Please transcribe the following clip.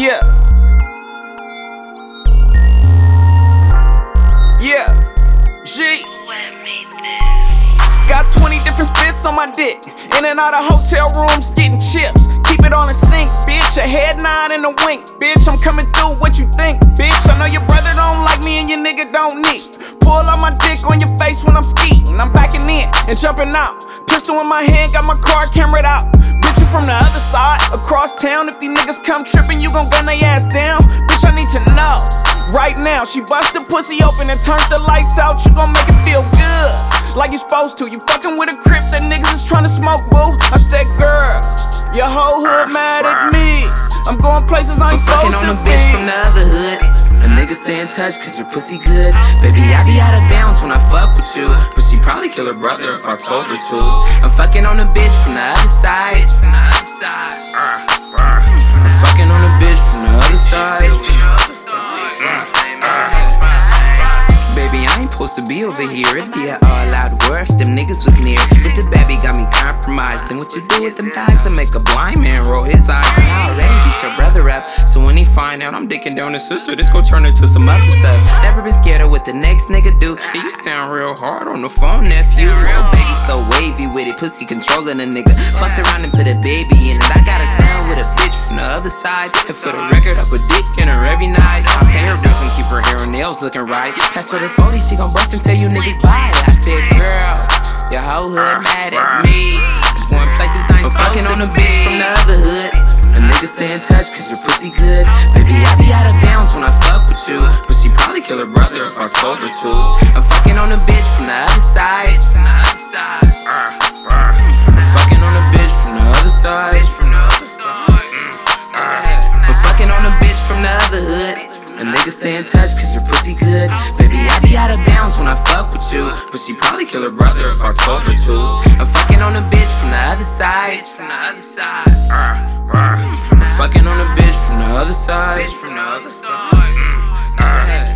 Yeah. Yeah. G. Got 20 different spits on my dick. In and out of hotel rooms getting chips. Keep it all in sync, bitch. A head nod and a wink, bitch. I'm coming through what you think, bitch. I know your brother don't like me and your nigga don't need. Pull out my dick on your face when I'm skiing. I'm backing in and jumping out. Pistol in my hand, got my car camera out town. If these niggas come tripping, you gon' gun their ass down. Bitch, I need to know. Right now, she bust the pussy open and turns the lights out. You gon' make it feel good, like you supposed to. You fucking with a crip that niggas is trying to smoke, boo. I said, girl, your whole hood mad at me. I'm going places I ain't I'm supposed on to a bitch from the other hood. A nigga stay in touch cause your pussy good. Baby, I be out of bounds when I fuck with you. But she probably kill her brother if I told her to. I'm fucking on a bitch from the other side. Be over here. It'd be an all out war if them niggas was near. But the baby got me compromised. Then what you do with them thighs? I make a blind man roll his eyes. And I already beat your brother up. So when he find out I'm dicking down his sister, this gon' turn into some other stuff. Never been scared of what the next nigga do. Yeah, you sound real hard on the phone, nephew. Real baby so wavy with it, pussy controlling a nigga. Fucked around and put a baby in it. I got a son with a bitch from the other side. And for the record, I put dick in her every night. I pay her and keep her hair and nails looking right. Pass her the 40, she gon' bust and tell you niggas bye. I said, girl, your whole hood mad at me. Going places I ain't fucking on a bitch from the other hood. A nigga stay in touch cause your pussy good. Baby, I be out of bounds when I fuck with you. But she probably kill her brother if I told her to. I'm fucking on a bitch from the other side. From the other side. I'm fucking on a bitch from the other side. From the other side. I'm fucking on a bitch from the other hood. A nigga stay in touch cause your pussy good. Baby, I be out of bounds when I fuck with you. But she probably kill her brother if I told her to. I'm fucking on a bitch from the other side. From the other side. I'm fucking on a bitch from the other side. From the other side.